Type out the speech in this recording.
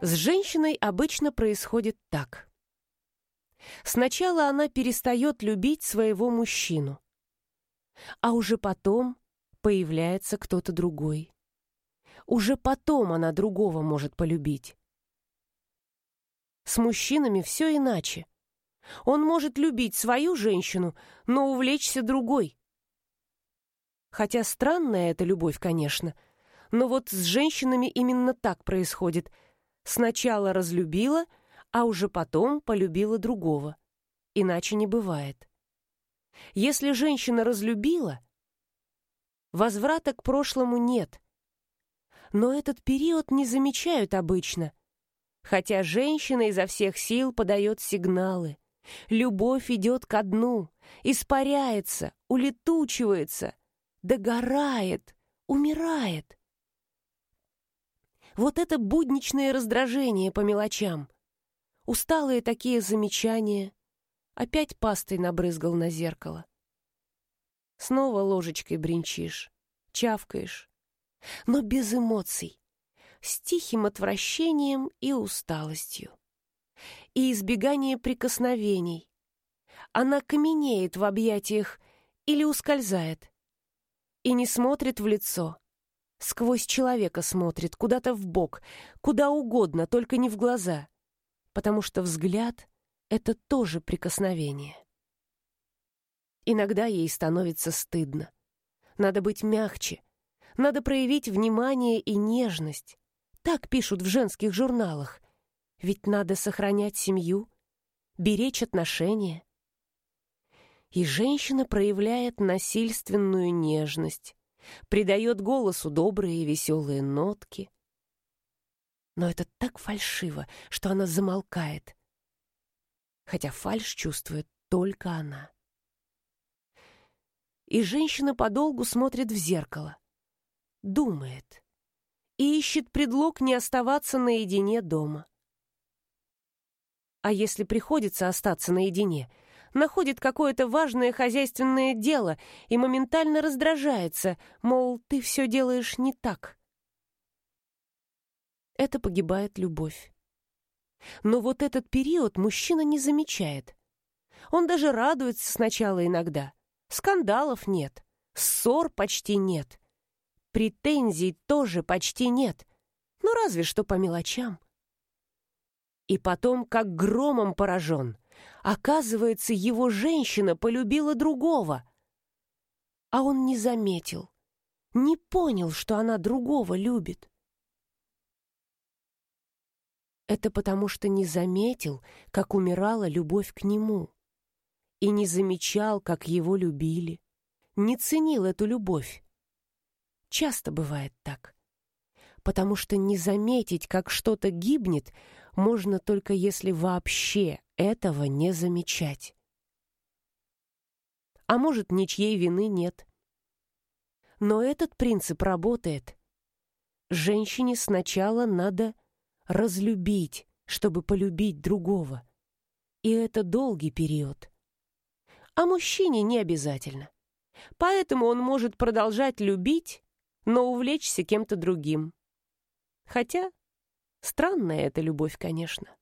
С женщиной обычно происходит так. Сначала она перестает любить своего мужчину, а уже потом появляется кто-то другой. Уже потом она другого может полюбить. С мужчинами все иначе. Он может любить свою женщину, но увлечься другой. Хотя странная эта любовь, конечно, но вот с женщинами именно так происходит – Сначала разлюбила, а уже потом полюбила другого. Иначе не бывает. Если женщина разлюбила, возврата к прошлому нет. Но этот период не замечают обычно, хотя женщина изо всех сил подает сигналы. Любовь идет ко дну, испаряется, улетучивается, догорает, умирает. Вот это будничное раздражение по мелочам. Усталые такие замечания. Опять пастой набрызгал на зеркало. Снова ложечкой бренчишь, чавкаешь. Но без эмоций, с тихим отвращением и усталостью. И избегание прикосновений. Она каменеет в объятиях или ускользает. И не смотрит в лицо, Сквозь человека смотрит, куда-то в бок, куда угодно, только не в глаза. Потому что взгляд — это тоже прикосновение. Иногда ей становится стыдно. Надо быть мягче. Надо проявить внимание и нежность. Так пишут в женских журналах. Ведь надо сохранять семью, беречь отношения. И женщина проявляет насильственную нежность, придает голосу добрые и веселые нотки. Но это так фальшиво, что она замолкает. Хотя фальшь чувствует только она. И женщина подолгу смотрит в зеркало, думает и ищет предлог не оставаться наедине дома. А если приходится остаться наедине — находит какое-то важное хозяйственное дело и моментально раздражается, мол, ты все делаешь не так. Это погибает любовь. Но вот этот период мужчина не замечает. Он даже радуется сначала иногда. Скандалов нет, ссор почти нет, претензий тоже почти нет, ну разве что по мелочам. И потом, как громом поражен — Оказывается, его женщина полюбила другого. А он не заметил, не понял, что она другого любит. Это потому, что не заметил, как умирала любовь к нему, и не замечал, как его любили, не ценил эту любовь. Часто бывает так, потому что не заметить, как что-то гибнет, можно только если вообще этого не замечать. А может, ничьей вины нет. Но этот принцип работает. Женщине сначала надо разлюбить, чтобы полюбить другого. И это долгий период. А мужчине не обязательно. Поэтому он может продолжать любить, но увлечься кем-то другим. Хотя странная эта любовь, конечно.